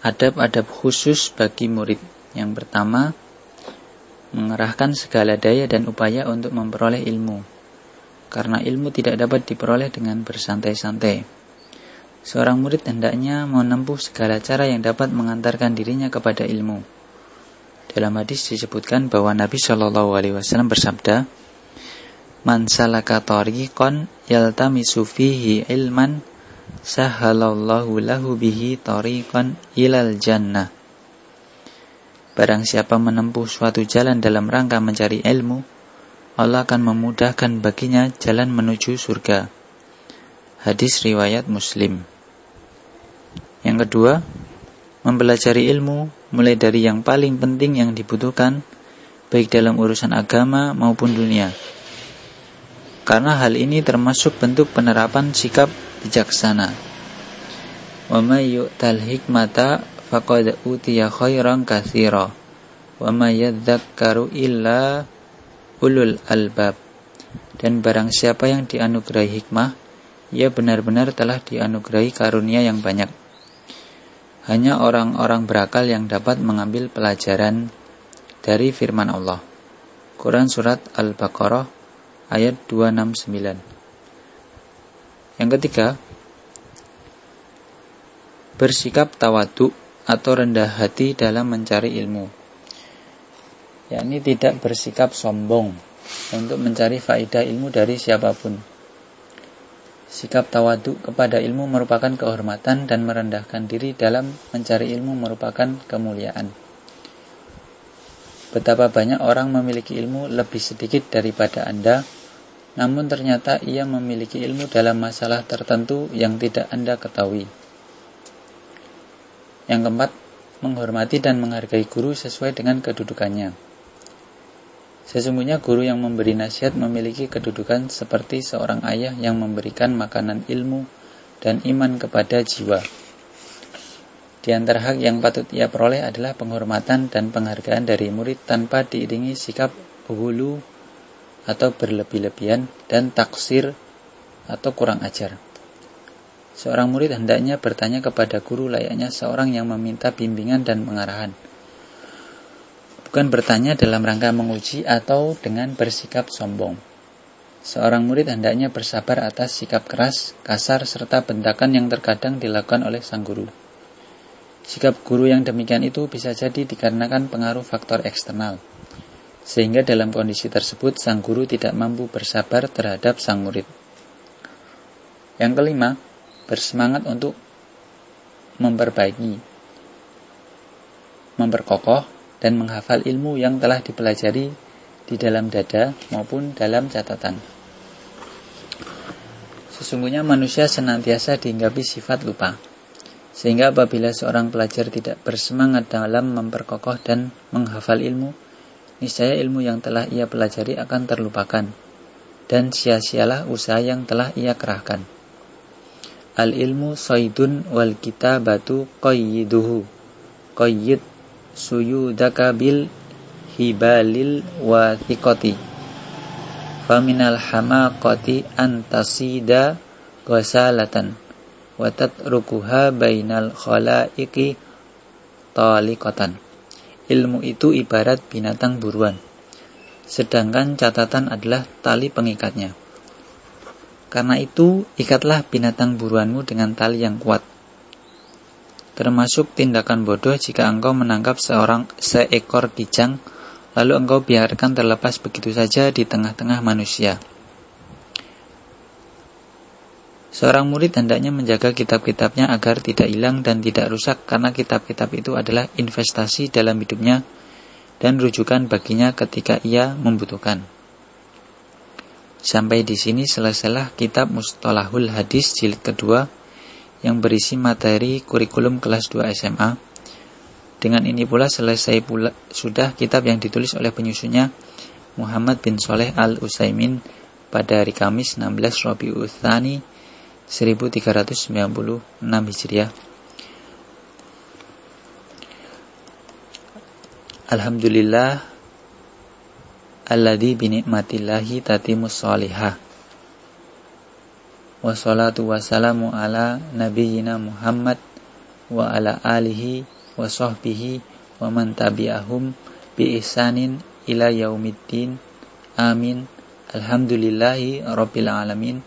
adab-adab khusus bagi murid. Yang pertama, mengerahkan segala daya dan upaya untuk memperoleh ilmu. Karena ilmu tidak dapat diperoleh dengan bersantai-santai. Seorang murid hendaknya menempuh segala cara yang dapat mengantarkan dirinya kepada ilmu. Dalam hadis disebutkan bahwa Nabi Shallallahu Alaihi Wasallam bersabda, "Man salaka tariqan yaltamisu fihi ilman, sahalallahu lahu bihi tariqan ilal jannah." Barang siapa menempuh suatu jalan dalam rangka mencari ilmu, Allah akan memudahkan baginya jalan menuju surga. Hadis riwayat Muslim. Yang kedua, mempelajari ilmu mulai dari yang paling penting yang dibutuhkan baik dalam urusan agama maupun dunia. Karena hal ini termasuk bentuk penerapan sikap bijaksana. Wa may yu'tal hikmata faqad utiya khairan katsira. Wa ma yadzakkaru illa ulul albab. Dan barang siapa yang dianugerahi hikmah ia benar-benar telah dianugerahi karunia yang banyak. Hanya orang-orang berakal yang dapat mengambil pelajaran dari firman Allah. Quran Surat Al-Baqarah ayat 269 Yang ketiga Bersikap tawaduk atau rendah hati dalam mencari ilmu. Yakni tidak bersikap sombong untuk mencari faidah ilmu dari siapa pun. Sikap tawaduk kepada ilmu merupakan kehormatan dan merendahkan diri dalam mencari ilmu merupakan kemuliaan. Betapa banyak orang memiliki ilmu lebih sedikit daripada Anda, namun ternyata ia memiliki ilmu dalam masalah tertentu yang tidak Anda ketahui. Yang keempat, menghormati dan menghargai guru sesuai dengan kedudukannya. Sesungguhnya guru yang memberi nasihat memiliki kedudukan seperti seorang ayah yang memberikan makanan ilmu dan iman kepada jiwa. Di antara hak yang patut ia peroleh adalah penghormatan dan penghargaan dari murid tanpa diiringi sikap hulu atau berlebih-lebihan dan taksir atau kurang ajar. Seorang murid hendaknya bertanya kepada guru layaknya seorang yang meminta bimbingan dan pengarahan. Bukan bertanya dalam rangka menguji atau dengan bersikap sombong. Seorang murid hendaknya bersabar atas sikap keras, kasar, serta bentakan yang terkadang dilakukan oleh sang guru. Sikap guru yang demikian itu bisa jadi dikarenakan pengaruh faktor eksternal, sehingga dalam kondisi tersebut sang guru tidak mampu bersabar terhadap sang murid. Yang kelima, bersemangat untuk memperbaiki, memperkokoh, dan menghafal ilmu yang telah dipelajari di dalam dada maupun dalam catatan. Sesungguhnya manusia senantiasa dihinggapi sifat lupa. Sehingga apabila seorang pelajar tidak bersemangat dalam memperkokoh dan menghafal ilmu, niscaya ilmu yang telah ia pelajari akan terlupakan dan sia-sialah usaha yang telah ia kerahkan. Al ilmu saidun wal kitabatu qayyiduhu. Qayyid suyudaka bil hibalil wathiqati. Faminal hamaqati antasida ghasalatan wa tatrukuha bainal khalaiqi taliqatan. Ilmu itu ibarat binatang buruan. Sedangkan catatan adalah tali pengikatnya. Karena itu, ikatlah binatang buruanmu dengan tali yang kuat. Termasuk tindakan bodoh jika engkau menangkap seorang seekor kijang, lalu engkau biarkan terlepas begitu saja di tengah-tengah manusia. Seorang murid hendaknya menjaga kitab-kitabnya agar tidak hilang dan tidak rusak karena kitab-kitab itu adalah investasi dalam hidupnya dan rujukan baginya ketika ia membutuhkan. Sampai di sini selesailah kitab Mustalahul Hadis jilid kedua yang berisi materi kurikulum kelas 2 SMA. Dengan ini pula selesai pula sudah kitab yang ditulis oleh penyusunnya Muhammad bin Soleh Al Utsaimin pada hari Kamis 16 Rabiul Tsani 1396 Hijriah. Alhamdulillah alladzi binikmatillahi tatimus salihah. Wassalatu wassalamu ala nabiyyina Muhammad wa ala alihi wa sahbihi wa man tabi'ahum bi ihsanin ila yaumiddin. Amin. Alhamdulillahi rabbil alamin